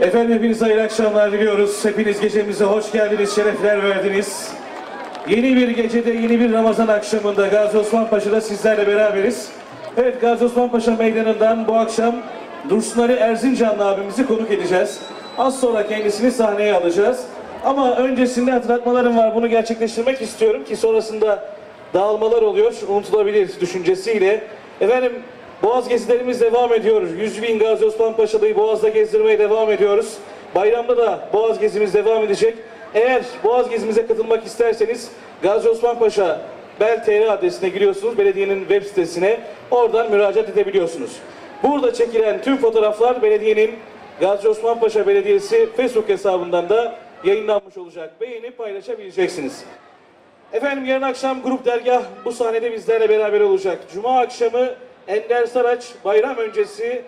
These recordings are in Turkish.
Efendim hepinize hayırlı akşamlar diliyoruz. Hepiniz gecemize hoş geldiniz, şerefler verdiniz. Yeni bir gecede, yeni bir Ramazan akşamında Gazi Osman Paşa'da sizlerle beraberiz. Evet Gazi Osman Paşa Meydanı'ndan bu akşam Dursun Ali Erzincanlı abimizi konuk edeceğiz. Az sonra kendisini sahneye alacağız. Ama öncesinde hatırlatmalarım var. Bunu gerçekleştirmek istiyorum ki sonrasında dağılmalar oluyor. Unutulabilir düşüncesiyle. Efendim Boğaz gezilerimiz devam ediyor. 100 bin Gazi Osman Paşalı'yı Boğaz'da gezdirmeye devam ediyoruz. Bayramda da Boğaz gezimiz devam edecek. Eğer Boğaz gezimize katılmak isterseniz Gazi Osman Paşa Bel TR adresine giriyorsunuz. Belediyenin web sitesine. Oradan müracaat edebiliyorsunuz. Burada çekilen tüm fotoğraflar belediyenin Gazi Osman Paşa Belediyesi Facebook hesabından da yayınlanmış olacak. Beğenip paylaşabileceksiniz. Efendim yarın akşam grup dergah bu sahnede bizlerle beraber olacak. Cuma akşamı Ender Saraç bayram öncesi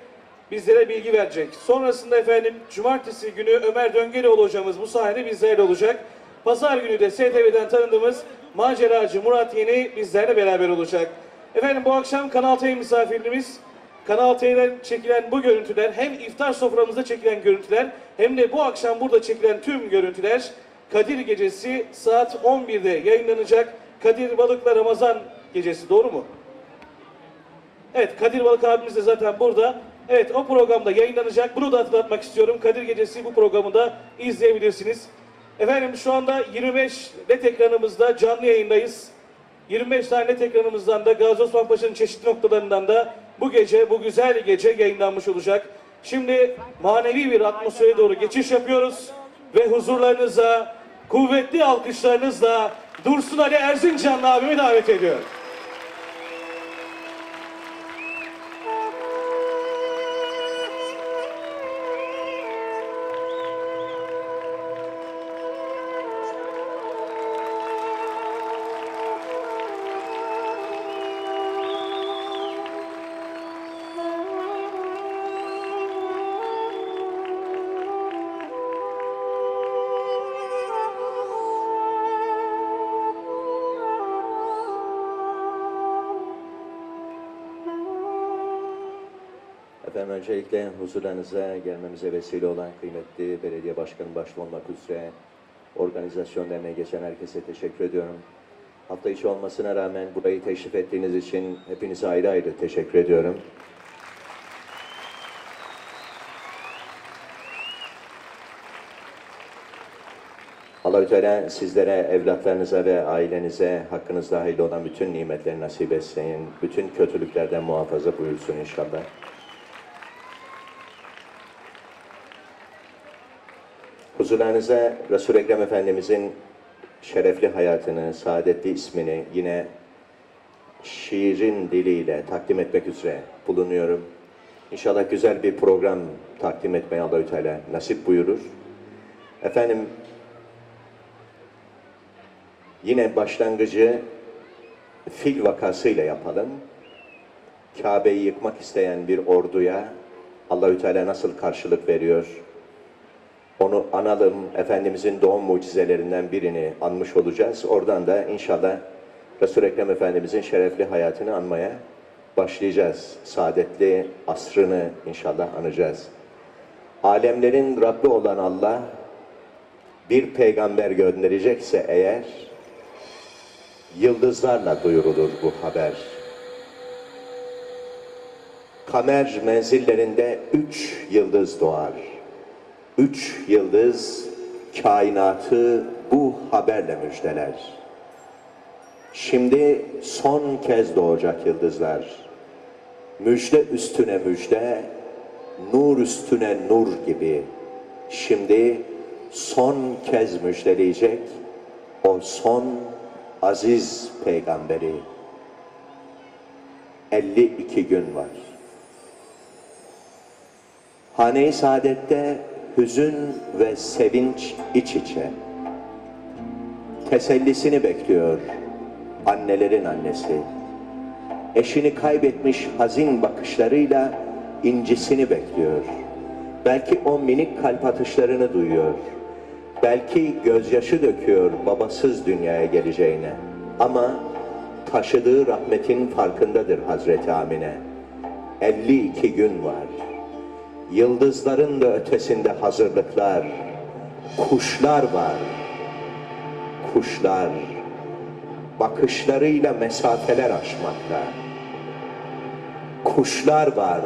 bizlere bilgi verecek. Sonrasında efendim cumartesi günü Ömer Döngelioğlu hocamız bu sahnede bizlerle olacak. Pazar günü de STV'den tanıdığımız maceracı Murat Yeni bizlerle beraber olacak. Efendim bu akşam Kanal T misafirimiz Kanal T'den çekilen bu görüntüler hem iftar soframızda çekilen görüntüler hem de bu akşam burada çekilen tüm görüntüler Kadir Gecesi saat 11'de yayınlanacak. Kadir Balık'la Ramazan Gecesi doğru mu? Evet Kadir Balık abimiz de zaten burada. Evet o programda yayınlanacak. Bunu da hatırlatmak istiyorum. Kadir Gecesi bu programı da izleyebilirsiniz. Efendim şu anda 25 net ekranımızda canlı yayındayız. 25 tane net ekranımızdan da Gazi Osman Paşa'nın çeşitli noktalarından da bu gece, bu güzel gece yayınlanmış olacak. Şimdi manevi bir atmosfere doğru geçiş yapıyoruz. Ve huzurlarınıza, kuvvetli alkışlarınızla Dursun Ali Erzincanlı abimi davet ediyorum. Öncelikle huzurlarınıza gelmemize vesile olan kıymetli belediye başkanı başta olmak üzere organizasyon emeği geçen herkese teşekkür ediyorum. Hafta içi olmasına rağmen burayı teşrif ettiğiniz için hepinize ayrı ayrı teşekkür ediyorum. Allahü Teala sizlere, evlatlarınıza ve ailenize hakkınızda hayırlı olan bütün nimetleri nasip etsin. Bütün kötülüklerden muhafaza buyursun inşallah. Huzurlarınıza Resul-i Ekrem Efendimizin şerefli hayatını, saadetli ismini yine şiirin diliyle takdim etmek üzere bulunuyorum. İnşallah güzel bir program takdim etmeye Allahü Teala nasip buyurur. Efendim yine başlangıcı fil vakasıyla yapalım. Kabe'yi yıkmak isteyen bir orduya Allahü Teala nasıl karşılık veriyor? Onu analım, Efendimizin doğum mucizelerinden birini anmış olacağız. Oradan da inşallah Resul-i Ekrem Efendimizin şerefli hayatını anmaya başlayacağız. Saadetli asrını inşallah anacağız. Alemlerin Rabbi olan Allah bir peygamber gönderecekse eğer yıldızlarla duyurulur bu haber. Kamer menzillerinde üç yıldız doğar. Üç yıldız kainatı bu haberle müjdeler. Şimdi son kez doğacak yıldızlar. Müjde üstüne müjde, nur üstüne nur gibi. Şimdi son kez müjdeleyecek o son aziz peygamberi. 52 gün var. Hane-i Saadet'te hüzün ve sevinç iç içe. Tesellisini bekliyor annelerin annesi. Eşini kaybetmiş hazin bakışlarıyla incisini bekliyor. Belki o minik kalp atışlarını duyuyor. Belki gözyaşı döküyor babasız dünyaya geleceğine. Ama taşıdığı rahmetin farkındadır Hazreti Amine. 52 gün var. Yıldızların da ötesinde hazırlıklar. Kuşlar var. Kuşlar bakışlarıyla mesafeler aşmakta. Kuşlar var.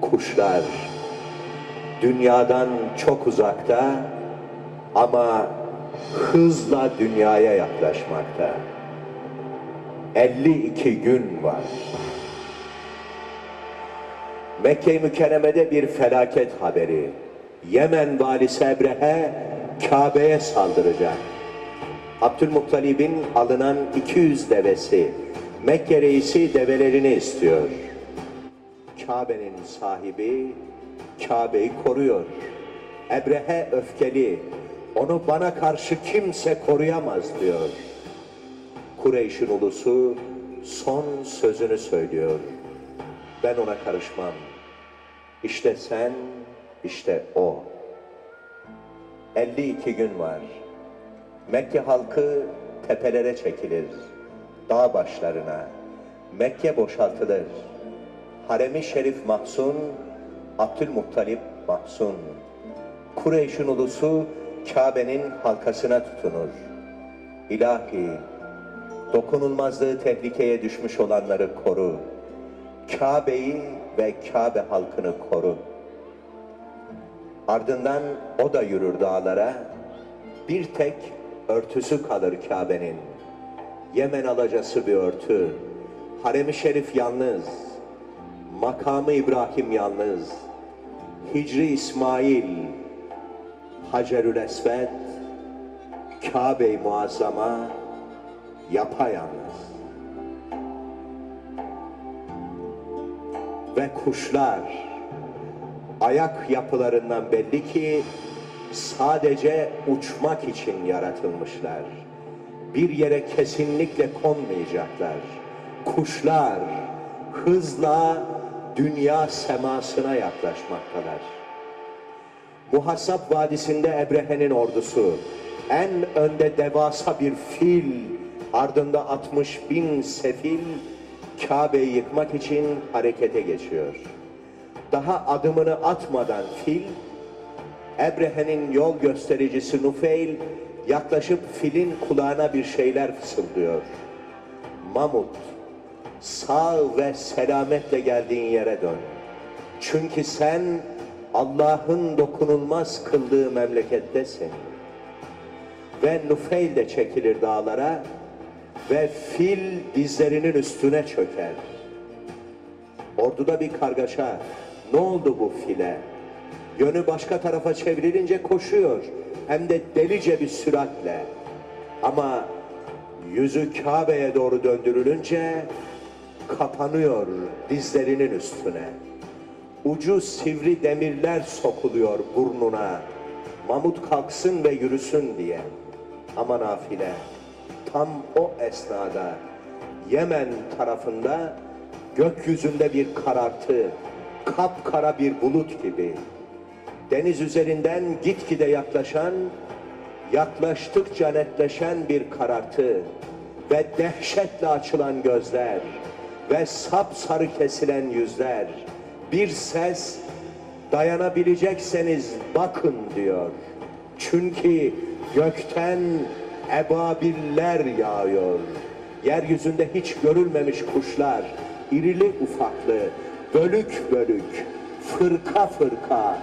Kuşlar dünyadan çok uzakta ama hızla dünyaya yaklaşmakta. 52 gün var. Mekke-i Mükerreme'de bir felaket haberi. Yemen valisi Ebrehe Kabe'ye saldıracak. Abdülmuttalib'in alınan 200 devesi Mekke reisi develerini istiyor. Kabe'nin sahibi Kabe'yi koruyor. Ebrehe öfkeli. Onu bana karşı kimse koruyamaz diyor. Kureyş'in ulusu son sözünü söylüyor. Ben ona karışmam. İşte sen, işte o. 52 gün var. Mekke halkı tepelere çekilir. Dağ başlarına. Mekke boşaltılır. Haremi Şerif mahzun, Abdülmuttalip mahzun. Kureyş'in ulusu Kabe'nin halkasına tutunur. İlahi, dokunulmazlığı tehlikeye düşmüş olanları koru. Kabe'yi ve Kabe halkını koru. Ardından o da yürür dağlara. Bir tek örtüsü kalır Kabe'nin. Yemen alacası bir örtü. Harem-i Şerif yalnız. Makamı İbrahim yalnız. Hicri İsmail. Hacerül Esved. Kabe-i Muazzama yapayalnız. Ve kuşlar ayak yapılarından belli ki sadece uçmak için yaratılmışlar. Bir yere kesinlikle konmayacaklar. Kuşlar hızla dünya semasına yaklaşmaktalar. Muhassab Vadisi'nde Ebrehe'nin ordusu, en önde devasa bir fil, ardında 60 bin sefil, Kabe'yi yıkmak için harekete geçiyor. Daha adımını atmadan fil, Ebrehe'nin yol göstericisi Nufeil, yaklaşıp filin kulağına bir şeyler fısıldıyor. Mamut, sağ ve selametle geldiğin yere dön. Çünkü sen Allah'ın dokunulmaz kıldığı memlekettesin. Ve Nufeil de çekilir dağlara ve fil dizlerinin üstüne çöker. Orduda bir kargaşa. Ne oldu bu file? Yönü başka tarafa çevrilince koşuyor. Hem de delice bir süratle. Ama yüzü Kabe'ye doğru döndürülünce kapanıyor dizlerinin üstüne. Ucu sivri demirler sokuluyor burnuna. Mamut kalksın ve yürüsün diye. Ama nafile tam o esnada Yemen tarafında gökyüzünde bir karartı, kapkara bir bulut gibi deniz üzerinden gitgide yaklaşan, yaklaştıkça netleşen bir karartı ve dehşetle açılan gözler ve sapsarı kesilen yüzler bir ses dayanabilecekseniz bakın diyor. Çünkü gökten ebabiller yağıyor. Yeryüzünde hiç görülmemiş kuşlar, irili ufaklı, bölük bölük, fırka fırka,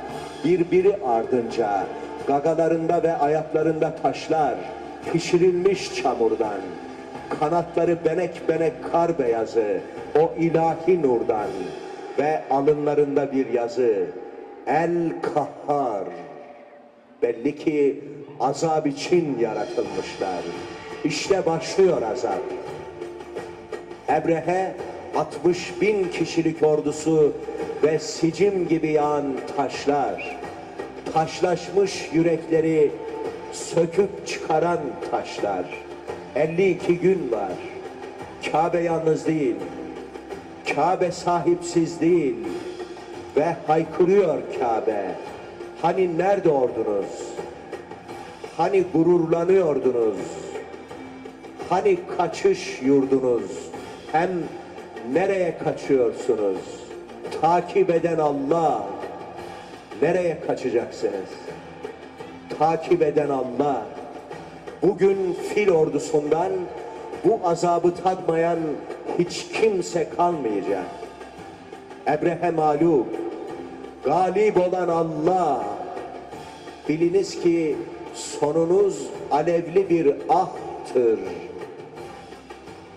birbiri ardınca, gagalarında ve ayaklarında taşlar, pişirilmiş çamurdan, kanatları benek benek kar beyazı, o ilahi nurdan ve alınlarında bir yazı, El Kahhar. Belli ki azap için yaratılmışlar. İşte başlıyor azap. Ebrehe 60 bin kişilik ordusu ve sicim gibi yağan taşlar, taşlaşmış yürekleri söküp çıkaran taşlar. 52 gün var. Kabe yalnız değil. Kabe sahipsiz değil. Ve haykırıyor Kabe. Hani nerede ordunuz? Hani gururlanıyordunuz? Hani kaçış yurdunuz? Hem nereye kaçıyorsunuz? Takip eden Allah, Nereye kaçacaksınız? Takip eden Allah. Bugün fil ordusundan bu azabı tadmayan hiç kimse kalmayacak. Ebrehe mağlup, galip olan Allah. Biliniz ki sonunuz alevli bir ahtır.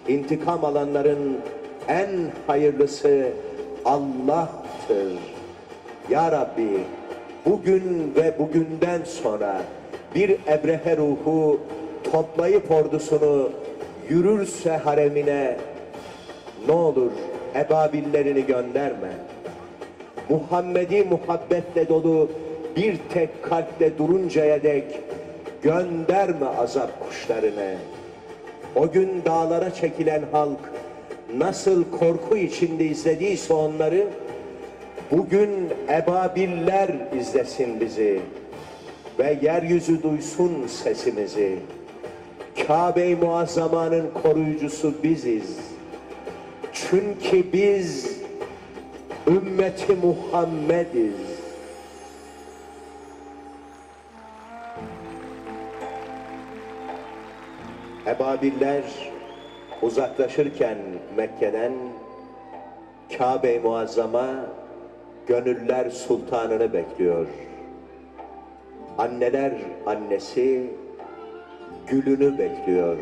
İntikam alanların en hayırlısı Allah'tır. Ya Rabbi bugün ve bugünden sonra bir ebrehe ruhu toplayıp ordusunu yürürse haremine ne olur ebabillerini gönderme. Muhammedi muhabbetle dolu bir tek kalple duruncaya dek gönderme azap kuşlarını. O gün dağlara çekilen halk nasıl korku içinde izlediyse onları, bugün ebabiller izlesin bizi ve yeryüzü duysun sesimizi. Kabe-i Muazzama'nın koruyucusu biziz. Çünkü biz ümmeti Muhammediz. Ebabiller uzaklaşırken Mekke'den Kabe-i Muazzama gönüller sultanını bekliyor. Anneler annesi gülünü bekliyor.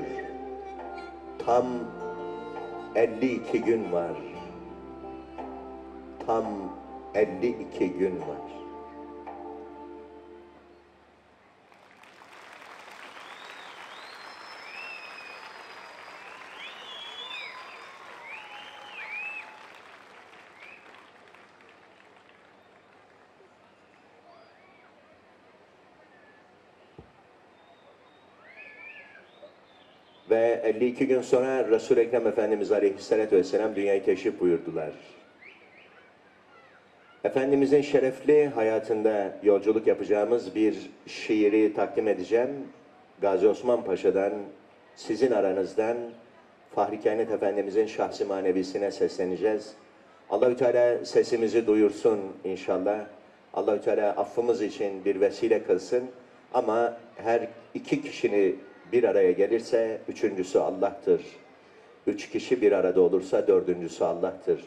Tam 52 gün var. Tam 52 gün var. Ve 52 gün sonra Resul-i Ekrem Efendimiz Aleyhisselatü Vesselam dünyayı teşrif buyurdular. Efendimizin şerefli hayatında yolculuk yapacağımız bir şiiri takdim edeceğim. Gazi Osman Paşa'dan, sizin aranızdan Fahri Kainat Efendimizin şahsi manevisine sesleneceğiz. Allahü Teala sesimizi duyursun inşallah. Allahü Teala affımız için bir vesile kılsın. Ama her iki kişinin bir araya gelirse üçüncüsü Allah'tır. Üç kişi bir arada olursa dördüncüsü Allah'tır.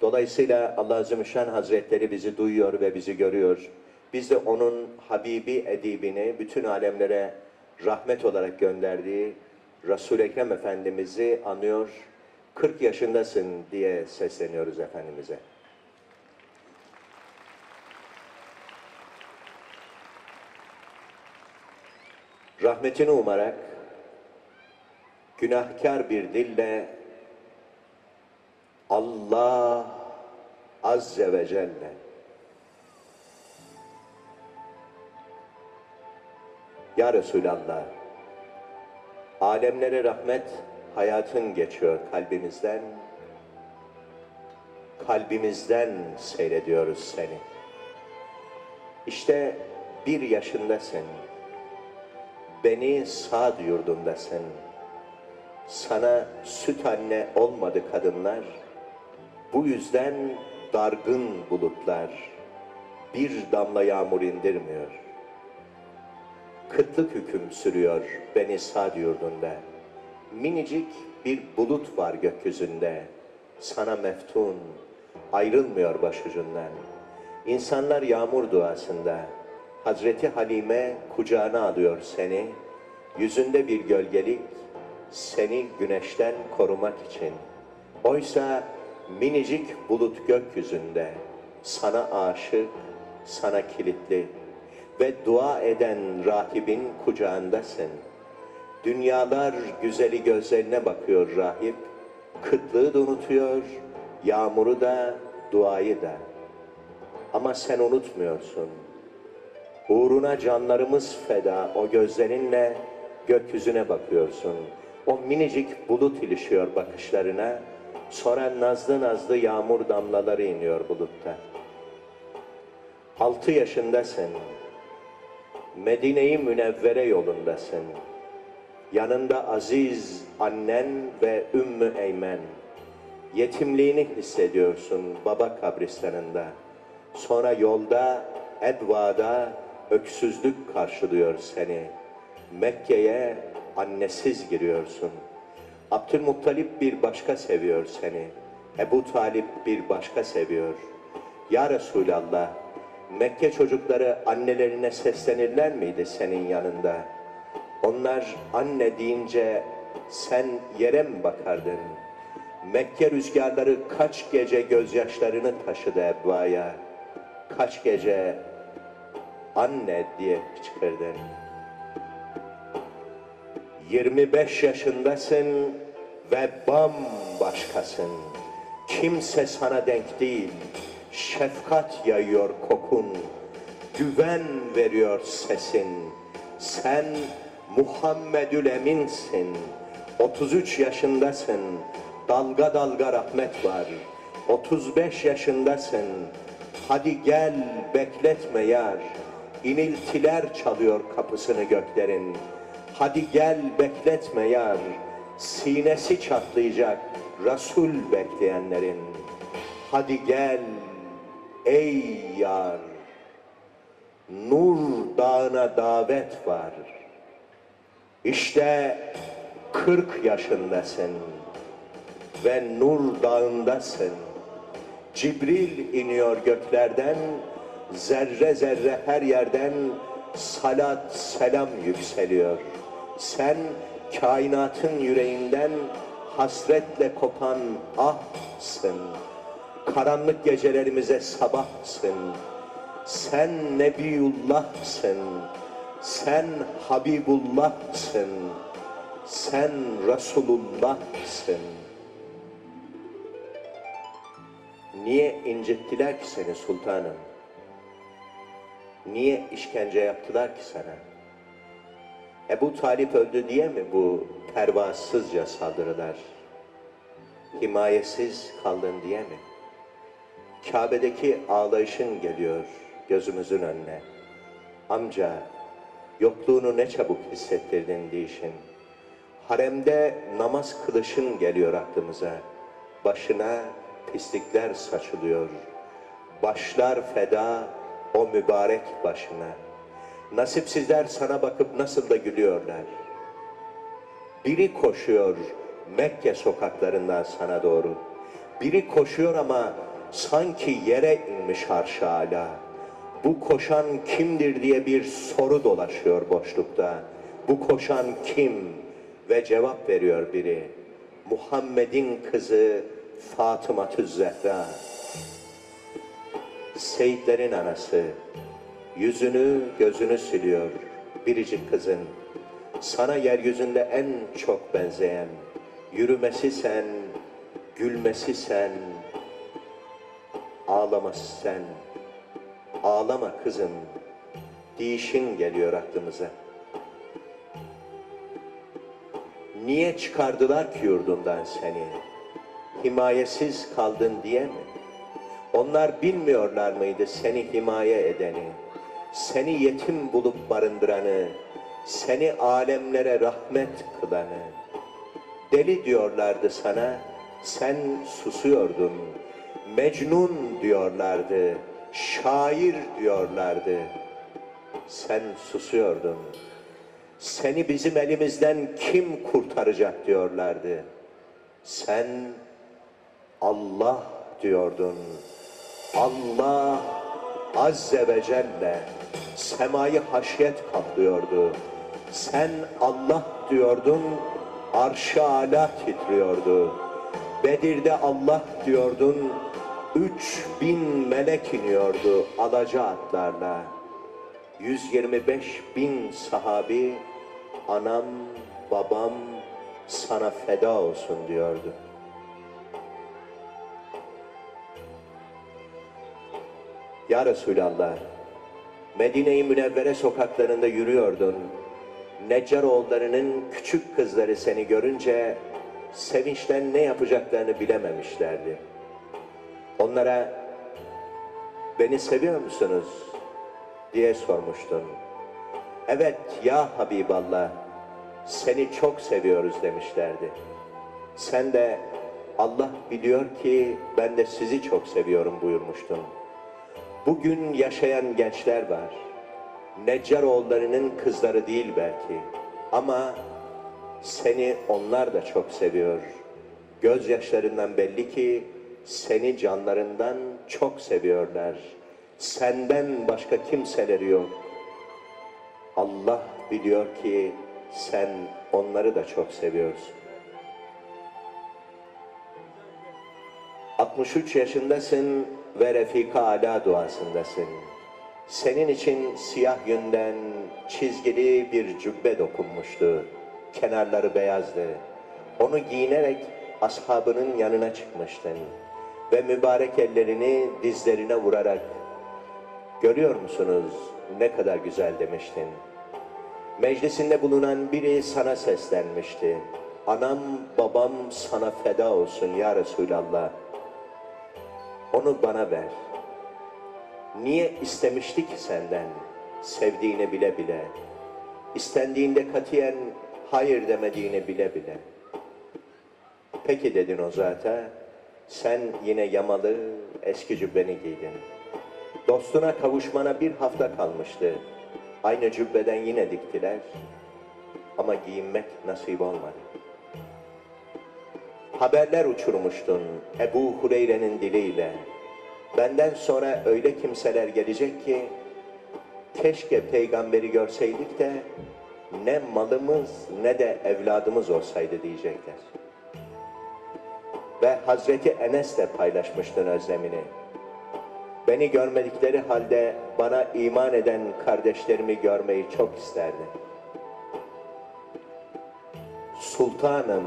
Dolayısıyla Allah Azimüşşan Hazretleri bizi duyuyor ve bizi görüyor. Biz de onun Habibi edibini bütün alemlere rahmet olarak gönderdiği Resul-i Ekrem Efendimiz'i anıyor. 40 yaşındasın diye sesleniyoruz Efendimiz'e. Rahmetini umarak günahkar bir dille Allah Azze ve Celle Ya Resulallah alemlere rahmet hayatın geçiyor kalbimizden. Kalbimizden seyrediyoruz seni. İşte bir yaşındasın beni Sad yurdundasın sana süt anne olmadı kadınlar. Bu yüzden dargın bulutlar bir damla yağmur indirmiyor. Kıtlık hüküm sürüyor beni Sad yurdunda. Minicik bir bulut var gökyüzünde. Sana meftun, ayrılmıyor başucundan. İnsanlar yağmur duasında. Hazreti Halime kucağına alıyor seni. Yüzünde bir gölgelik, seni güneşten korumak için. Oysa minicik bulut gökyüzünde sana aşık, sana kilitli ve dua eden rahibin kucağındasın. Dünyalar güzeli gözlerine bakıyor rahip, kıtlığı da unutuyor, yağmuru da, duayı da. Ama sen unutmuyorsun. Uğruna canlarımız feda o gözlerinle gökyüzüne bakıyorsun. O minicik bulut ilişiyor bakışlarına. Sonra nazlı nazlı yağmur damlaları iniyor bulutta. Altı yaşındasın. Medine-i Münevvere yolundasın. Yanında aziz annen ve Ümmü Eymen. Yetimliğini hissediyorsun baba kabristanında. Sonra yolda Edva'da öksüzlük karşılıyor seni. Mekke'ye annesiz giriyorsun. Abdülmuttalip bir başka seviyor seni. Ebu Talip bir başka seviyor. Ya Resulallah, Mekke çocukları annelerine seslenirler miydi senin yanında? Onlar anne deyince sen yere mi bakardın? Mekke rüzgarları kaç gece gözyaşlarını taşıdı Ebva'ya. Kaç gece anne diye çıkardın. 25 yaşındasın ve bambaşkasın. Kimse sana denk değil. Şefkat yayıyor kokun. Güven veriyor sesin. Sen Muhammedül Emin'sin. 33 yaşındasın. Dalga dalga rahmet var. 35 yaşındasın. Hadi gel bekletme yar. İniltiler çalıyor kapısını göklerin. Hadi gel bekletme yar. Sinesi çatlayacak Resul bekleyenlerin. Hadi gel ey yar. Nur dağına davet var. İşte 40 yaşındasın ve Nur dağındasın. Cibril iniyor göklerden, zerre zerre her yerden salat selam yükseliyor. Sen kainatın yüreğinden hasretle kopan ahsın. Karanlık gecelerimize sabahsın. Sen Nebiyullah'sın. Sen Habibullah'sın. Sen Resulullah'sın. Niye incittiler ki seni sultanım? Niye işkence yaptılar ki sana? Ebu Talip öldü diye mi bu pervasızca saldırılar? Himayesiz kaldın diye mi? Kabe'deki ağlayışın geliyor gözümüzün önüne. Amca, yokluğunu ne çabuk hissettirdin diyişin. Haremde namaz kılışın geliyor aklımıza. Başına pislikler saçılıyor. Başlar feda o mübarek başına. Nasipsizler sana bakıp nasıl da gülüyorlar. Biri koşuyor Mekke sokaklarından sana doğru. Biri koşuyor ama sanki yere inmiş harşa hala. Bu koşan kimdir diye bir soru dolaşıyor boşlukta. Bu koşan kim? Ve cevap veriyor biri. Muhammed'in kızı Fatıma Zehra. Seyitlerin anası. Yüzünü gözünü siliyor biricik kızın. Sana yeryüzünde en çok benzeyen, yürümesi sen, gülmesi sen, ağlaması sen. Ağlama kızım, dişin geliyor aklımıza. Niye çıkardılar ki yurdundan seni? Himayesiz kaldın diye mi? Onlar bilmiyorlar mıydı seni himaye edeni? Seni yetim bulup barındıranı, seni alemlere rahmet kılanı. Deli diyorlardı sana, sen susuyordun. Mecnun diyorlardı, şair diyorlardı. Sen susuyordun. Seni bizim elimizden kim kurtaracak diyorlardı. Sen Allah diyordun. Allah Azze ve Celle semayı haşyet kaplıyordu. Sen Allah diyordun, arş-ı ala titriyordu. Bedir'de Allah diyordun, üç bin melek iniyordu alaca atlarla. 125 bin sahabi, anam, babam sana feda olsun diyordu. Ya Resulallah, Medine-i Münevvere sokaklarında yürüyordun. Neccaroğullarının küçük kızları seni görünce sevinçten ne yapacaklarını bilememişlerdi. Onlara beni seviyor musunuz diye sormuştun. Evet ya Habiballah seni çok seviyoruz demişlerdi. Sen de Allah biliyor ki ben de sizi çok seviyorum buyurmuştun. Bugün yaşayan gençler var. Neccaroğullarının kızları değil belki. Ama seni onlar da çok seviyor. Gözyaşlarından belli ki seni canlarından çok seviyorlar. Senden başka kimseleri yok. Allah biliyor ki sen onları da çok seviyorsun. 63 yaşındasın ve Refika Ala duasındasın. Senin için siyah yünden çizgili bir cübbe dokunmuştu. Kenarları beyazdı. Onu giyinerek ashabının yanına çıkmıştın. Ve mübarek ellerini dizlerine vurarak Görüyor musunuz ne kadar güzel demiştin. Meclisinde bulunan biri sana seslenmişti. Anam babam sana feda olsun ya Resulallah. Onu bana ver. Niye istemişti ki senden? Sevdiğini bile bile. İstendiğinde katiyen hayır demediğini bile bile. Peki dedin o zata. Sen yine yamalı eski cübbeni giydin. Dostuna kavuşmana bir hafta kalmıştı. Aynı cübbeden yine diktiler. Ama giyinmek nasip olmadı. Haberler uçurmuştun Ebu Hureyre'nin diliyle. Benden sonra öyle kimseler gelecek ki keşke peygamberi görseydik de ne malımız ne de evladımız olsaydı diyecekler. Ve Hazreti Enes de paylaşmıştın özlemini. Beni görmedikleri halde bana iman eden kardeşlerimi görmeyi çok isterdim. Sultanım,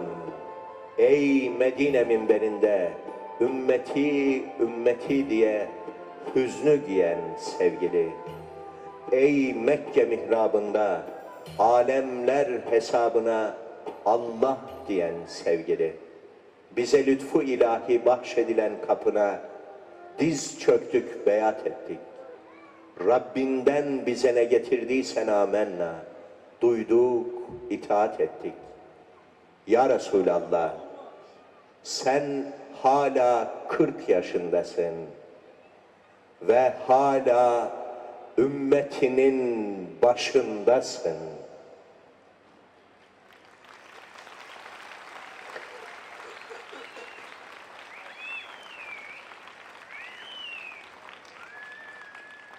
ey Medine minberinde ümmeti ümmeti diye hüznü giyen sevgili. Ey Mekke mihrabında alemler hesabına Allah diyen sevgili. Bize lütfu ilahi bahşedilen kapına diz çöktük beyat ettik. Rabbinden bize ne getirdiysen amenna. Duyduk, itaat ettik. Ya Resulallah, sen hala 40 yaşındasın ve hala ümmetinin başındasın.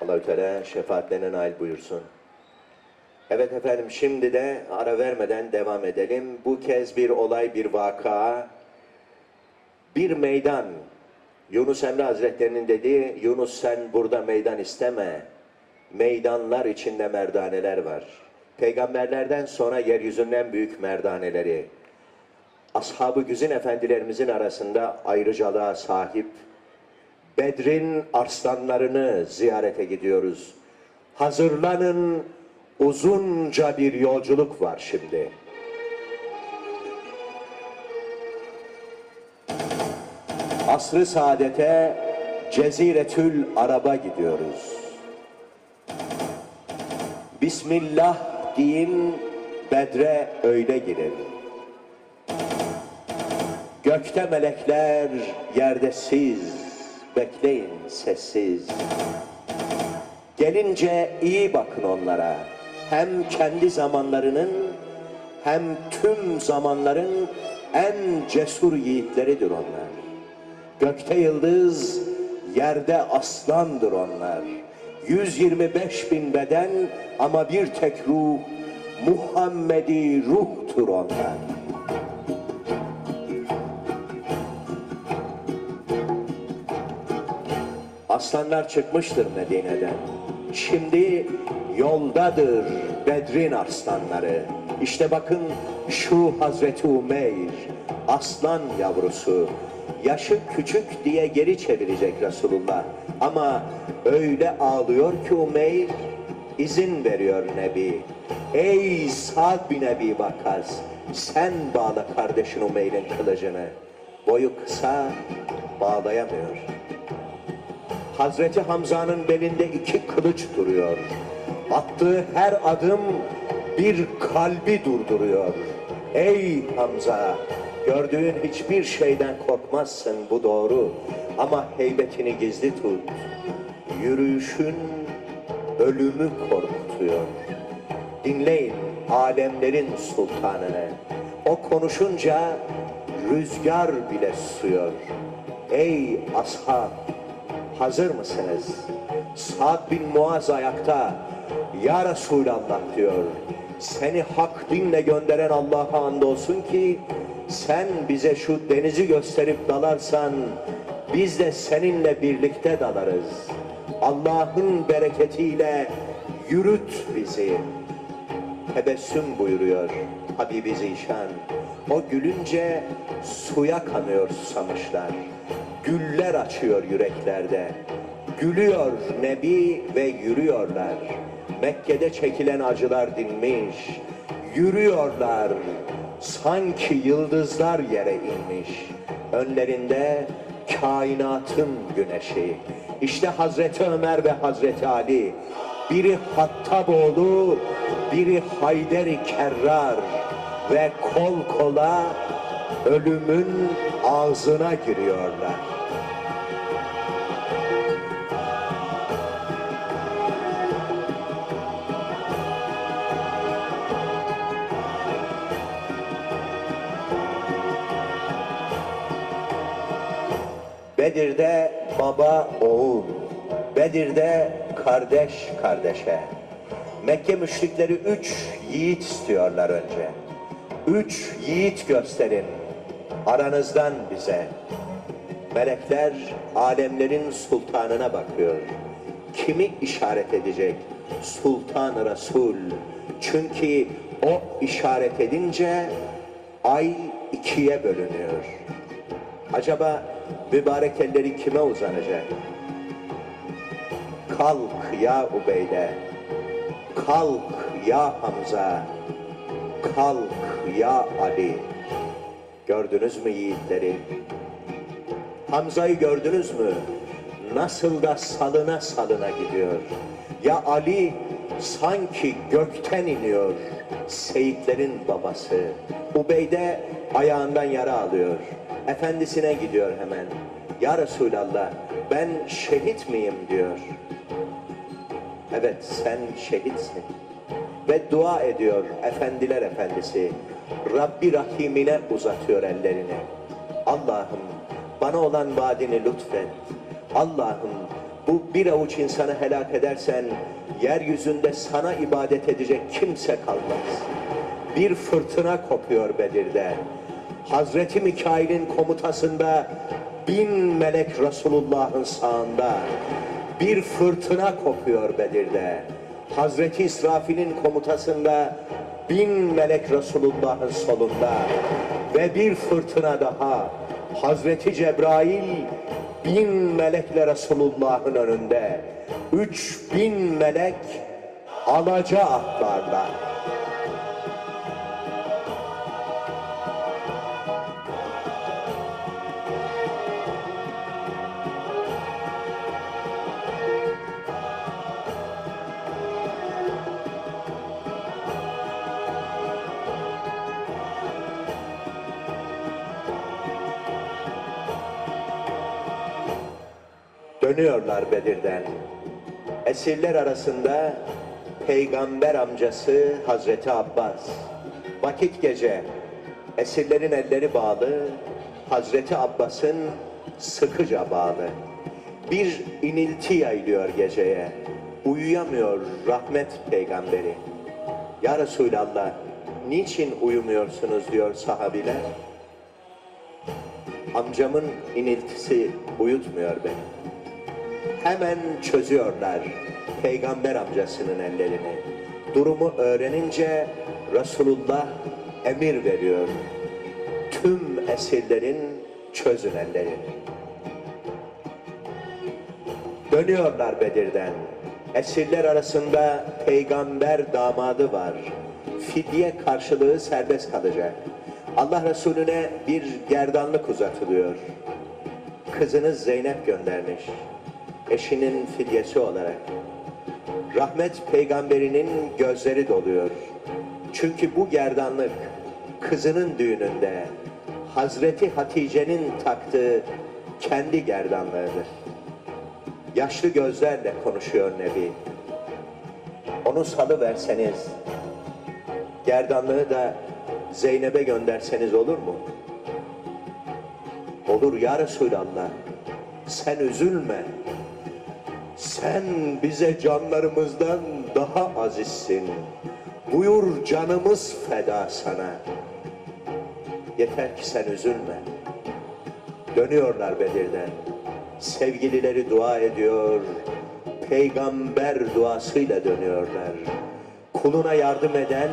Allahü Teala şefaatlerine nail buyursun. Evet efendim şimdi de ara vermeden devam edelim. Bu kez bir olay, bir vaka, bir meydan. Yunus Emre Hazretlerinin dediği, Yunus sen burada meydan isteme. Meydanlar içinde merdaneler var. Peygamberlerden sonra yeryüzünden büyük merdaneleri. Ashab-ı Güzin efendilerimizin arasında ayrıcalığa sahip Bedrin arslanlarını ziyarete gidiyoruz. Hazırlanın uzunca bir yolculuk var şimdi. Asrı saadete Ceziretül Arab'a gidiyoruz. Bismillah deyin, Bedre öyle girin. Gökte melekler, yerde siz, bekleyin sessiz. Gelince iyi bakın onlara. Hem kendi zamanlarının hem tüm zamanların en cesur yiğitleridir onlar. Gökte yıldız, yerde aslandır onlar. 125 bin beden ama bir tek ruh, Muhammedi ruhtur onlar. Aslanlar çıkmıştır Medine'den. Şimdi yoldadır Bedrin arslanları. İşte bakın şu Hazreti Umeyr, aslan yavrusu. Yaşı küçük diye geri çevirecek Resulullah. Ama öyle ağlıyor ki Umeyr, izin veriyor Nebi. Ey Sa'd bin Ebi Vakkas, sen bağla kardeşin Umeyr'in kılıcını. Boyu kısa, bağlayamıyor. Hazreti Hamza'nın belinde iki kılıç duruyor. Attığı her adım bir kalbi durduruyor. Ey Hamza, gördüğün hiçbir şeyden korkmazsın bu doğru. Ama heybetini gizli tut. yürüyüşün ölümü korkutuyor. Dinleyin alemlerin sultanını. O konuşunca rüzgar bile susuyor. Ey ashab, hazır mısınız? Sa'd bin Muaz ayakta, Ya Resulallah diyor. Seni hak dinle gönderen Allah'a andolsun ki sen bize şu denizi gösterip dalarsan biz de seninle birlikte dalarız. Allah'ın bereketiyle yürüt bizi. Tebessüm buyuruyor Habibi Zişan. O gülünce suya kanıyor susamışlar. Güller açıyor yüreklerde. Gülüyor Nebi ve yürüyorlar. Mekke'de çekilen acılar dinmiş. Yürüyorlar. Sanki yıldızlar yere inmiş. Önlerinde kainatın güneşi. İşte Hazreti Ömer ve Hazreti Ali. Biri Hattaboğlu, biri Hayderi Kerrar ve kol kola ölümün ağzına giriyorlar. Bedir'de baba oğul, Bedir'de kardeş kardeşe. Mekke müşrikleri üç yiğit istiyorlar önce. Üç yiğit gösterin aranızdan bize. Melekler alemlerin sultanına bakıyor. Kimi işaret edecek? Sultan Resul. Çünkü o işaret edince ay ikiye bölünüyor. Acaba mübarek elleri kime uzanacak? Kalk ya Ubeyde, kalk ya Hamza, kalk ya Ali. Gördünüz mü yiğitleri? Hamza'yı gördünüz mü? Nasıl da salına salına gidiyor. Ya Ali sanki gökten iniyor. Seyitlerin babası. Ubeyde ayağından yara alıyor. Efendisine gidiyor hemen. Ya Resulallah ben şehit miyim diyor. Evet sen şehitsin. Ve dua ediyor efendiler efendisi. Rabbi Rahim'ine uzatıyor ellerini. Allah'ım bana olan vaadini lütfet. Allah'ım bu bir avuç insanı helak edersen yeryüzünde sana ibadet edecek kimse kalmaz. Bir fırtına kopuyor Bedir'de. Hazreti Mikail'in komutasında bin melek Resulullah'ın sağında. Bir fırtına kopuyor Bedir'de. Hazreti İsrafil'in komutasında bin melek Resulullah'ın solunda. Ve bir fırtına daha. Hazreti Cebrail bin melekle Resulullah'ın önünde. Üç bin melek alaca atlarla. Dönüyorlar Bedir'den. Esirler arasında peygamber amcası Hazreti Abbas. Vakit gece. Esirlerin elleri bağlı. Hazreti Abbas'ın sıkıca bağlı. Bir inilti yayılıyor geceye. Uyuyamıyor rahmet peygamberi. Ya Resulallah niçin uyumuyorsunuz diyor sahabiler. Amcamın iniltisi uyutmuyor beni. Hemen çözüyorlar peygamber amcasının ellerini. Durumu öğrenince Resulullah emir veriyor. Tüm esirlerin çözün ellerini. Dönüyorlar Bedir'den. Esirler arasında peygamber damadı var. Fidye karşılığı serbest kalacak. Allah Resulüne bir gerdanlık uzatılıyor. Kızınız Zeynep göndermiş. Eşinin fidyesi olarak. Rahmet peygamberinin gözleri doluyor. Çünkü bu gerdanlık kızının düğününde Hazreti Hatice'nin taktığı kendi gerdanlığıdır. Yaşlı gözlerle konuşuyor Nebi. Onu salı verseniz, gerdanlığı da Zeynep'e gönderseniz olur mu? Olur ya Resulallah. Sen üzülme. Sen bize canlarımızdan daha azizsin. Buyur canımız feda sana. Yeter ki sen üzülme. Dönüyorlar Bedir'den. Sevgilileri dua ediyor. Peygamber duasıyla dönüyorlar. Kuluna yardım eden,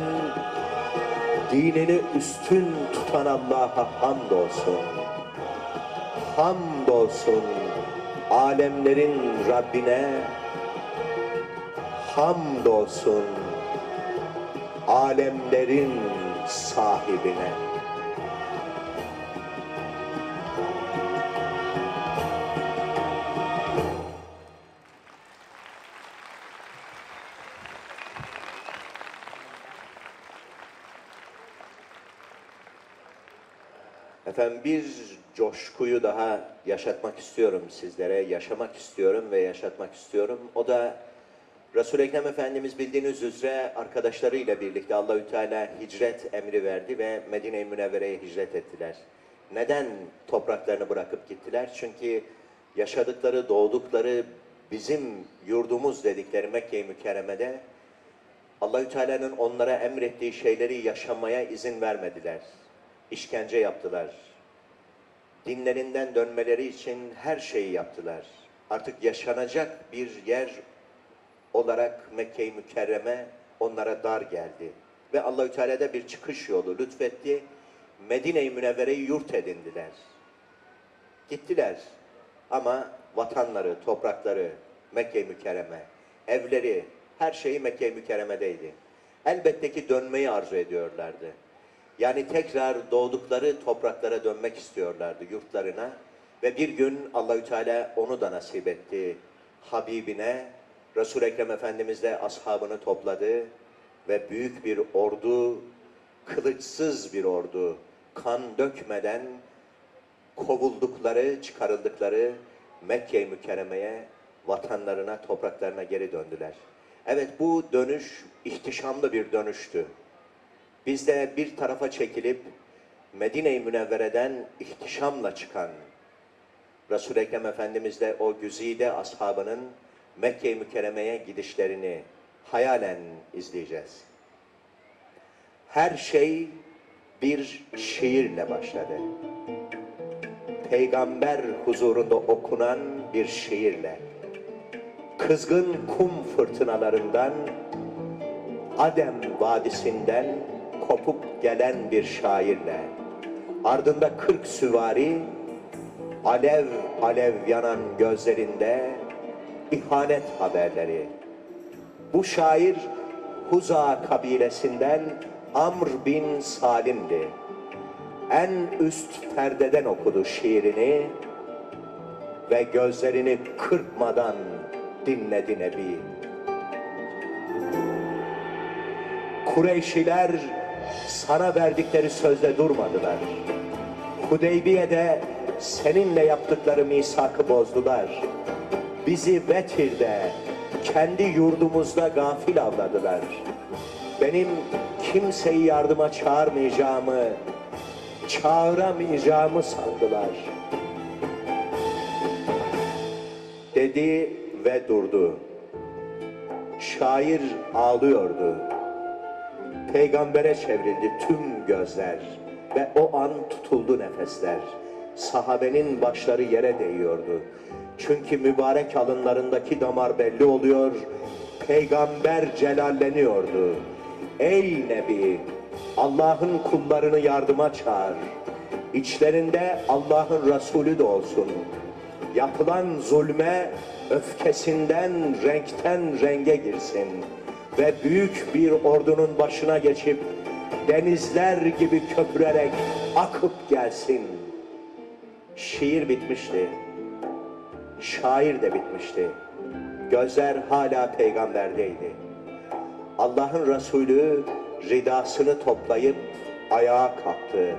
dinini üstün tutan Allah'a hamdolsun. Hamdolsun alemlerin Rabbine. Hamdolsun alemlerin sahibine. Efendim bir coşkuyu daha yaşatmak istiyorum sizlere, yaşamak istiyorum ve yaşatmak istiyorum. O da Resul-i Ekrem Efendimiz bildiğiniz üzere arkadaşlarıyla birlikte Allahü Teala hicret emri verdi ve Medine-i Münevvere'ye hicret ettiler. Neden topraklarını bırakıp gittiler? Çünkü yaşadıkları, doğdukları bizim yurdumuz dedikleri Mekke-i Mükerreme'de Allahü Teala'nın onlara emrettiği şeyleri yaşamaya izin vermediler. İşkence yaptılar. Dinlerinden dönmeleri için her şeyi yaptılar. Artık yaşanacak bir yer olarak Mekke-i Mükerreme onlara dar geldi. Ve Allahü Teala da bir çıkış yolu lütfetti. Medine-i Münevvere'yi yurt edindiler. Gittiler ama vatanları, toprakları Mekke-i Mükerreme, evleri, her şeyi Mekke-i Mükerreme'deydi. Elbette ki dönmeyi arzu ediyorlardı. Yani tekrar doğdukları topraklara dönmek istiyorlardı yurtlarına ve bir gün Allahü Teala onu da nasip etti. Habibine Resul Ekrem Efendimiz de ashabını topladı ve büyük bir ordu, kılıçsız bir ordu, kan dökmeden kovuldukları, çıkarıldıkları Mekke-i Mükerreme'ye, vatanlarına, topraklarına geri döndüler. Evet bu dönüş ihtişamlı bir dönüştü. Biz de bir tarafa çekilip Medine-i Münevvere'den ihtişamla çıkan Resul-i Ekrem Efendimiz de o güzide ashabının Mekke-i Mükerreme'ye gidişlerini hayalen izleyeceğiz. Her şey bir şiirle başladı. Peygamber huzurunda okunan bir şiirle. Kızgın kum fırtınalarından Adem Vadisi'nden kopup gelen bir şairle, ardında kırk süvari, alev alev yanan gözlerinde ihanet haberleri. Bu şair Huza kabilesinden Amr bin Salim'di. En üst perdeden okudu şiirini ve gözlerini kırpmadan dinledi Nebi. Kureyşiler sana verdikleri sözde durmadılar. Hudeybiye'de seninle yaptıkları misakı bozdular. Bizi Vetir'de, kendi yurdumuzda gafil avladılar. Benim kimseyi yardıma çağırmayacağımı, çağıramayacağımı sandılar. Dedi ve durdu. Şair ağlıyordu. Peygambere çevrildi tüm gözler ve o an tutuldu nefesler. Sahabenin başları yere değiyordu. Çünkü mübarek alınlarındaki damar belli oluyor. Peygamber celalleniyordu. Ey Nebi! Allah'ın kullarını yardıma çağır. İçlerinde Allah'ın Resulü de olsun. Yapılan zulme öfkesinden renkten renge girsin ve büyük bir ordunun başına geçip denizler gibi köpürerek akıp gelsin. Şiir bitmişti. Şair de bitmişti. Gözler hala peygamberdeydi. Allah'ın Resulü ridasını toplayıp ayağa kalktı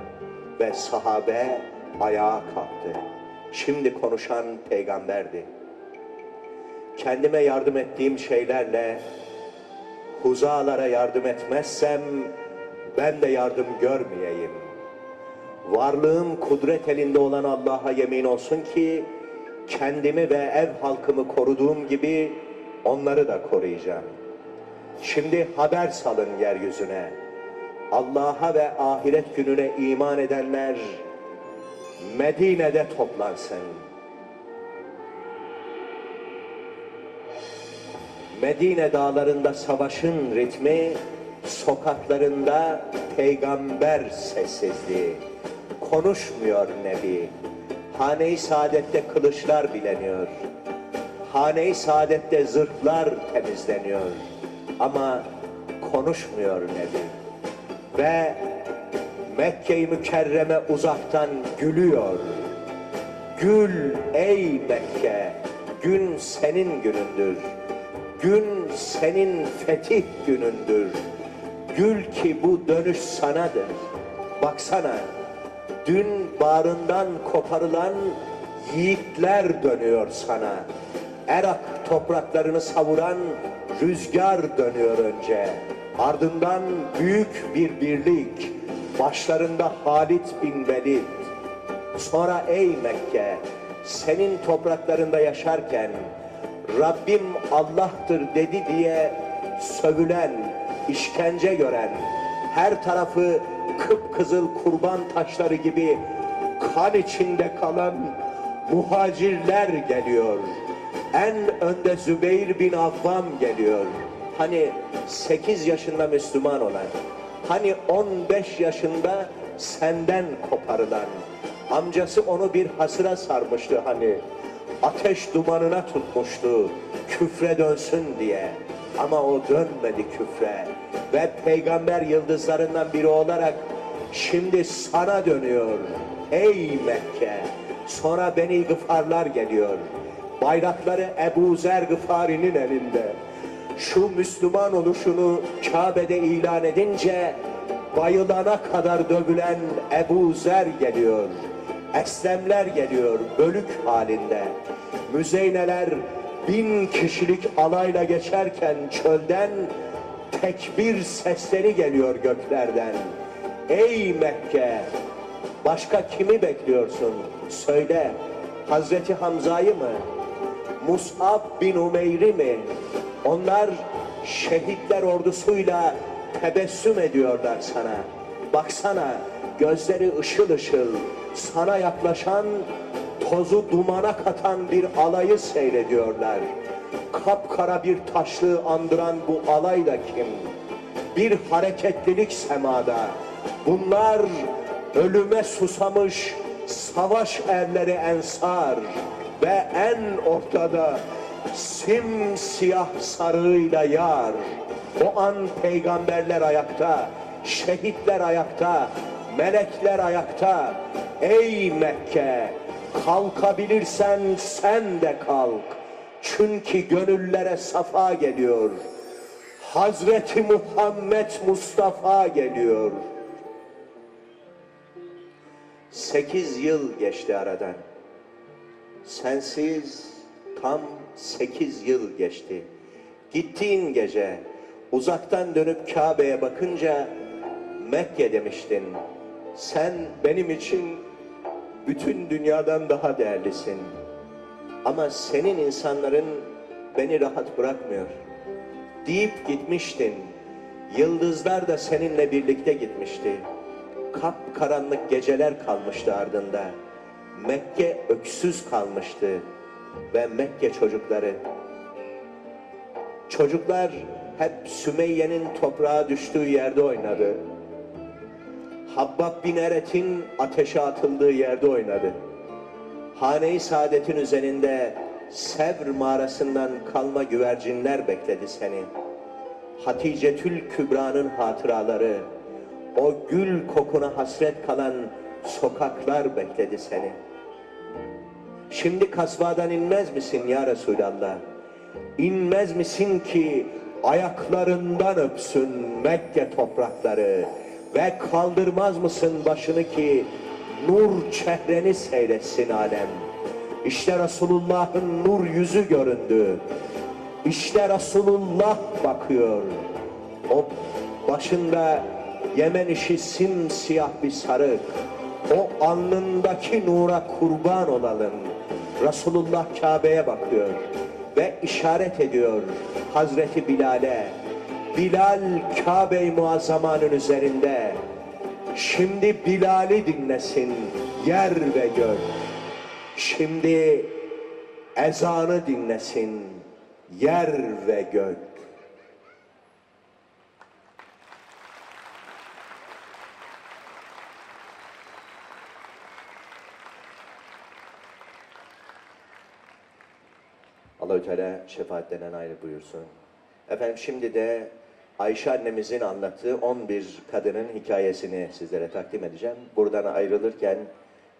ve sahabe ayağa kalktı. Şimdi konuşan peygamberdi. kendime yardım ettiğim şeylerle huzalara yardım etmezsem ben de yardım görmeyeyim. Varlığım kudret elinde olan Allah'a yemin olsun ki kendimi ve ev halkımı koruduğum gibi onları da koruyacağım. Şimdi haber salın yeryüzüne. Allah'a ve ahiret gününe iman edenler Medine'de toplansın. Medine dağlarında savaşın ritmi, sokaklarında peygamber sessizliği. Konuşmuyor Nebi. Hane-i saadette kılıçlar bileniyor. Hane-i saadette zırhlar temizleniyor. Ama konuşmuyor Nebi. Ve Mekke-i Mükerreme uzaktan gülüyor. Gül ey Mekke, gün senin günündür. Gün senin fetih günündür. Gül ki bu dönüş sanadır. Baksana, dün bağrından koparılan yiğitler dönüyor sana. Erak topraklarını savuran rüzgar dönüyor önce. Ardından büyük bir birlik, başlarında Halit bin Velid. Sonra ey Mekke, senin topraklarında yaşarken Rabbim Allah'tır dedi diye sövülen, işkence gören, her tarafı kıpkızıl kurban taşları gibi kan içinde kalan muhacirler geliyor. En önde Zübeyir bin Avvam geliyor. Hani 8 yaşında Müslüman olan, hani 15 yaşında senden koparılan, amcası onu bir hasıra sarmıştı hani, ateş dumanına tutmuştu, küfre dönsün diye. Ama o dönmedi küfre ve peygamber yıldızlarından biri olarak şimdi sana dönüyor. Ey Mekke! Sonra Beni Gıfarlar geliyor. Bayrakları Ebu Zer Gıfari'nin elinde. Şu Müslüman oluşunu Kabe'de ilan edince bayılana kadar dövülen Ebu Zer geliyor. Eslemler geliyor bölük halinde. Müzeyneler bin kişilik alayla geçerken çölden tekbir sesleri geliyor göklerden. Ey Mekke! Başka kimi bekliyorsun? Söyle. Hazreti Hamza'yı mı? Mus'ab bin Umeyr'i mi? Onlar şehitler ordusuyla tebessüm ediyorlar sana. Baksana gözleri ışıl ışıl sana yaklaşan tozu dumana katan bir alayı seyrediyorlar. Kapkara bir taşlığı andıran bu alay da kim? Bir hareketlilik semada. Bunlar ölüme susamış savaş erleri ensar ve en ortada simsiyah sarığıyla yar. O an peygamberler ayakta, şehitler ayakta, melekler ayakta. Ey Mekke, kalkabilirsen sen de kalk. Çünkü gönüllere safa geliyor. Hazreti Muhammed Mustafa geliyor. Sekiz yıl geçti aradan. Sensiz tam sekiz yıl geçti. Gittiğin gece uzaktan dönüp Kabe'ye bakınca Mekke demiştin. Sen benim için bütün dünyadan daha değerlisin. Ama senin insanların beni rahat bırakmıyor. Deyip gitmiştin. Yıldızlar da seninle birlikte gitmişti. Kap karanlık geceler kalmıştı ardında. Mekke öksüz kalmıştı ve Mekke çocukları. Çocuklar hep Sümeyye'nin toprağa düştüğü yerde oynadı. Habbab bin Eret'in ateşe atıldığı yerde oynadı. Hane-i Saadet'in üzerinde Sevr mağarasından kalma güvercinler bekledi seni. Haticetül Kübra'nın hatıraları, o gül kokuna hasret kalan sokaklar bekledi seni. Şimdi kasbadan inmez misin ya Resulallah? İnmez misin ki ayaklarından öpsün Mekke toprakları ve kaldırmaz mısın başını ki nur çehreni seyretsin alem. İşte Resulullah'ın nur yüzü göründü. İşte Resulullah bakıyor. O başında Yemen işi simsiyah bir sarık. O alnındaki nura kurban olalım. Resulullah Kabe'ye bakıyor ve işaret ediyor Hazreti Bilal'e. Bilal Kabe-i Muazzama'nın üzerinde. Şimdi Bilal'i dinlesin yer ve gök. Şimdi ezanı dinlesin yer ve gök. Allahü Teala şefaatlenen ayrı buyursun. Efendim şimdi de Ayşe annemizin anlattığı 11 kadının hikayesini sizlere takdim edeceğim. Buradan ayrılırken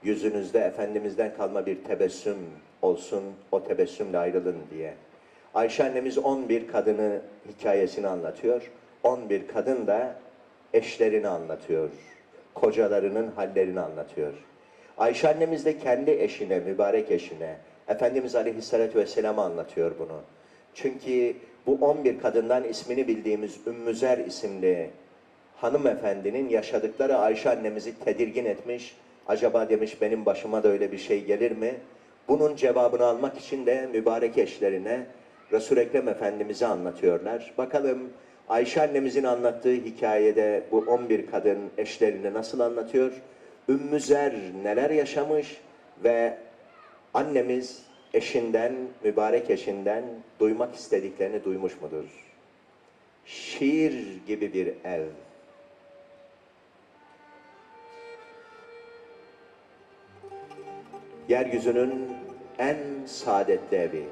yüzünüzde Efendimiz'den kalma bir tebessüm olsun, o tebessümle ayrılın diye. Ayşe annemiz 11 kadını hikayesini anlatıyor. 11 kadın da eşlerini anlatıyor. Kocalarının hallerini anlatıyor. Ayşe annemiz de kendi eşine, mübarek eşine, Efendimiz Aleyhisselatü Vesselam'a anlatıyor bunu. Çünkü bu 11 kadından ismini bildiğimiz Ümmüzer isimli hanımefendinin yaşadıkları Ayşe annemizi tedirgin etmiş. Acaba demiş benim başıma da öyle bir şey gelir mi? Bunun cevabını almak için de mübarek eşlerine Resul-i Ekrem Efendimiz'i anlatıyorlar. Bakalım Ayşe annemizin anlattığı hikayede bu 11 kadın eşlerini nasıl anlatıyor? Ümmü Zer neler yaşamış ve annemiz eşinden, mübarek eşinden duymak istediklerini duymuş mudur? Şiir gibi bir ev. Yeryüzünün en saadetli evi.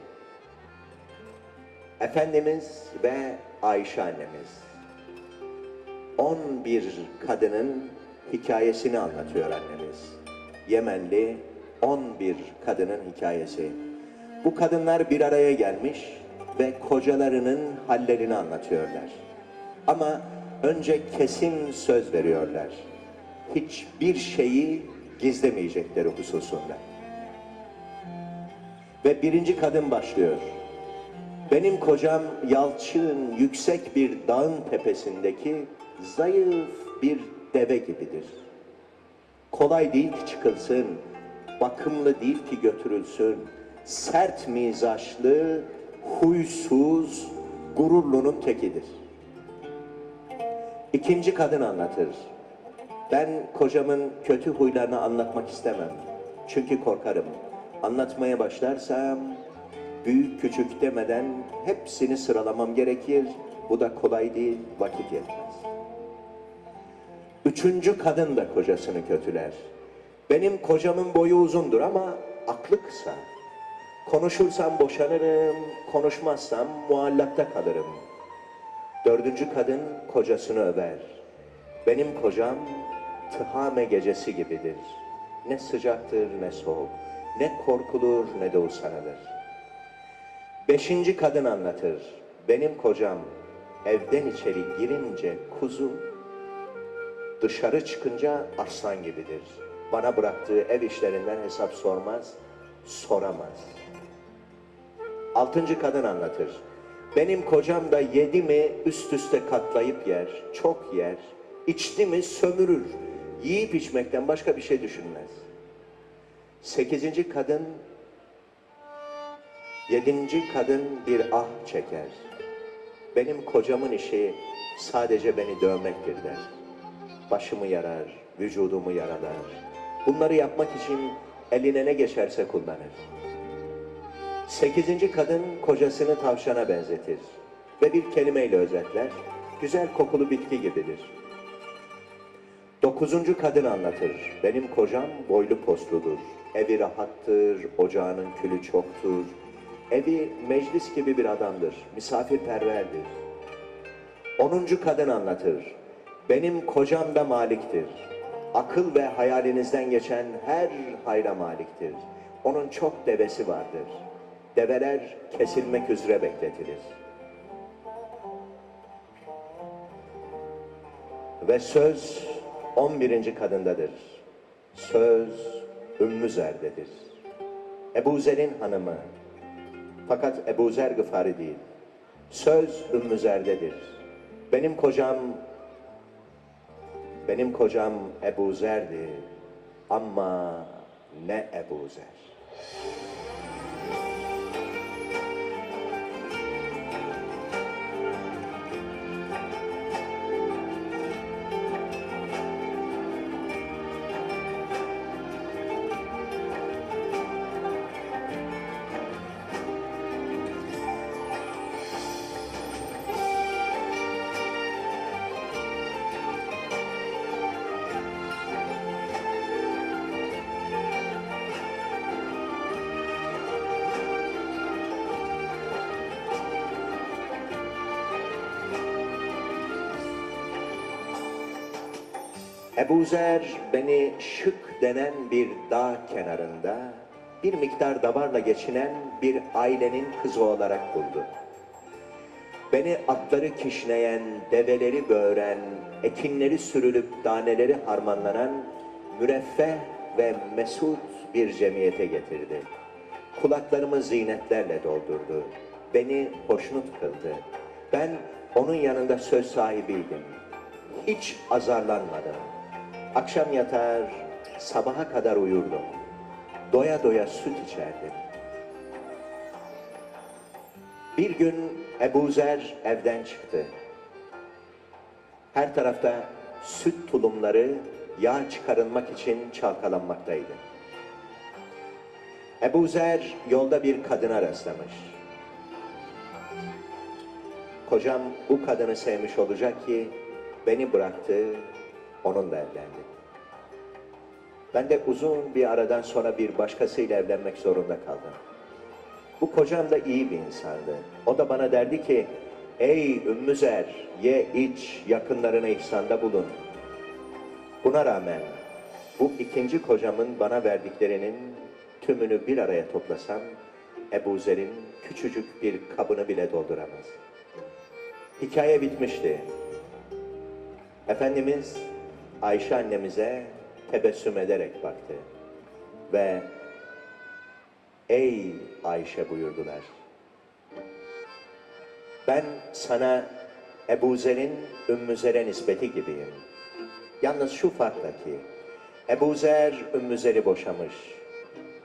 Efendimiz ve Ayşe annemiz. 11 kadının hikayesini anlatıyor annemiz. Yemenli 11 kadının hikayesi. Bu kadınlar bir araya gelmiş ve kocalarının hallerini anlatıyorlar. Ama önce kesin söz veriyorlar. Hiçbir şeyi gizlemeyecekleri hususunda. Ve birinci kadın başlıyor. Benim kocam yalçın yüksek bir dağın tepesindeki zayıf bir deve gibidir. Kolay değil ki çıkılsın, bakımlı değil ki götürülsün. Sert mizaçlı, huysuz, gururlunun tekidir. İkinci kadın anlatır. Ben kocamın kötü huylarını anlatmak istemem. Çünkü korkarım. Anlatmaya başlarsam büyük küçük demeden hepsini sıralamam gerekir. Bu da kolay değil, vakit yetmez. Üçüncü kadın da kocasını kötüler. Benim kocamın boyu uzundur ama aklı kısa. Konuşursam boşanırım, konuşmazsam muallakta kalırım. Dördüncü kadın kocasını över. Benim kocam tıhame gecesi gibidir. Ne sıcaktır ne soğuk, ne korkulur ne de usanılır. Beşinci kadın anlatır. Benim kocam evden içeri girince kuzu, dışarı çıkınca aslan gibidir. Bana bıraktığı ev işlerinden hesap sormaz, soramaz. Altıncı kadın anlatır. Benim kocam da yedi mi üst üste katlayıp yer, çok yer, içti mi sömürür. Yiyip içmekten başka bir şey düşünmez. Sekizinci kadın, yedinci kadın bir ah çeker. Benim kocamın işi sadece beni dövmektir der. Başımı yarar, vücudumu yaralar. Bunları yapmak için eline ne geçerse kullanır. Sekizinci kadın kocasını tavşana benzetir ve bir kelimeyle özetler. Güzel kokulu bitki gibidir. Dokuzuncu kadın anlatır. Benim kocam boylu posludur. Evi rahattır, ocağının külü çoktur. Evi meclis gibi bir adamdır. Misafirperverdir. Onuncu kadın anlatır. Benim kocam da maliktir. Akıl ve hayalinizden geçen her hayra maliktir. Onun çok devesi vardır. Develer kesilmek üzere bekletilir. Ve söz 11. kadındadır. Söz Ümmü Zer'dedir. Ebu Zer'in hanımı. Fakat Ebu Zer Gıfari değil. Söz Ümmü Zer'dedir. Benim kocam benim kocam Ebu Zer'dir. Ama ne Ebu Zer. Ebu Zer beni şık denen bir dağ kenarında bir miktar davarla geçinen bir ailenin kızı olarak buldu. Beni atları kişneyen, develeri böğren, ekinleri sürülüp taneleri harmanlanan müreffeh ve mesut bir cemiyete getirdi. Kulaklarımı zinetlerle doldurdu. Beni hoşnut kıldı. Ben onun yanında söz sahibiydim. Hiç azarlanmadım. Akşam yatar, sabaha kadar uyurdum. Doya doya süt içerdim. Bir gün Ebu Zer evden çıktı. Her tarafta süt tulumları yağ çıkarılmak için çalkalanmaktaydı. Ebu Zer yolda bir kadına rastlamış. Kocam bu kadını sevmiş olacak ki beni bıraktı, onunla evlendi. Ben de uzun bir aradan sonra bir başkasıyla evlenmek zorunda kaldım. Bu kocam da iyi bir insandı. O da bana derdi ki, ey Ümmü Zer, ye iç, yakınlarına ihsanda bulun. Buna rağmen bu ikinci kocamın bana verdiklerinin tümünü bir araya toplasam, Ebu Zer'in küçücük bir kabını bile dolduramaz. Hikaye bitmişti. Efendimiz Ayşe annemize tebessüm ederek baktı ve Ey Ayşe buyurdular. Ben sana Ebu Zer'in Ümmü Zer'e nispeti gibiyim. Yalnız şu farkla ki Ebu Zer Ümmü Zer'i boşamış.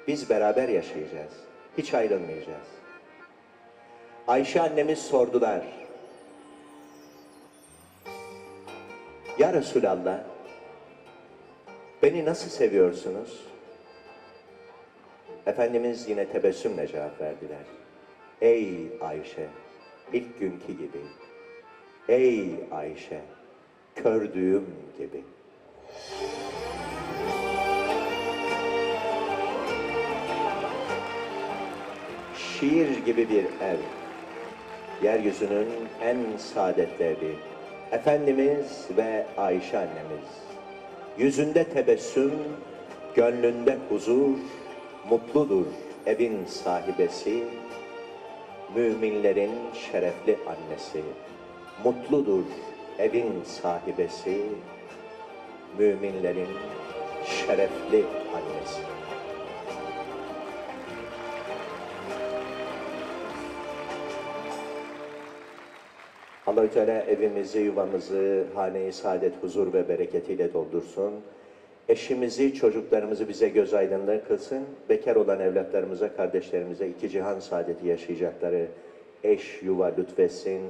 Biz beraber yaşayacağız. Hiç ayrılmayacağız. Ayşe annemiz sordular. Ya Resulallah, beni nasıl seviyorsunuz? Efendimiz yine tebessümle cevap verdiler. Ey Ayşe, ilk günkü gibi. Ey Ayşe, kördüğüm gibi. Şiir gibi bir ev. Yeryüzünün en saadetli evi. Efendimiz ve Ayşe annemiz. Yüzünde tebessüm, gönlünde huzur, mutludur evin sahibesi, müminlerin şerefli annesi. Mutludur evin sahibesi, müminlerin şerefli annesi. Allahü Teala evimizi, yuvamızı, hane-i saadet, huzur ve bereketiyle doldursun. Eşimizi, çocuklarımızı bize göz aydınlığı kılsın. Bekar olan evlatlarımıza, kardeşlerimize iki cihan saadeti yaşayacakları eş, yuva lütfetsin.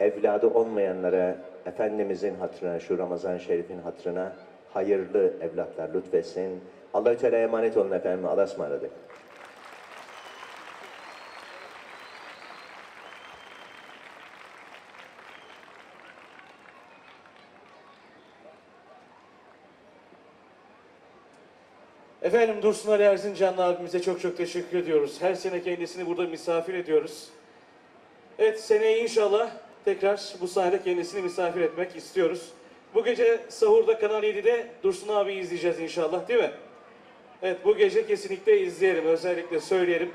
Evladı olmayanlara Efendimizin hatırına, şu Ramazan Şerif'in hatırına hayırlı evlatlar lütfetsin. Allahü Teala emanet olun efendim. Allah'a ısmarladık. Efendim Dursun Ali Erzincanlı abimize çok çok teşekkür ediyoruz. Her sene kendisini burada misafir ediyoruz. Evet seneye inşallah tekrar bu sahnede kendisini misafir etmek istiyoruz. Bu gece sahurda Kanal 7'de Dursun abi izleyeceğiz inşallah değil mi? Evet bu gece kesinlikle izleyelim özellikle söyleyelim.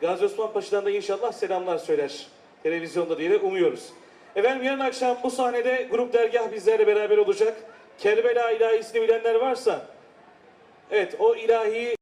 Gazi Osman Paşa'dan da inşallah selamlar söyler. Televizyonda diye de umuyoruz. Efendim yarın akşam bu sahnede Grup Dergah bizlerle beraber olacak. Kerbela ilahisini bilenler varsa Evet o ilahi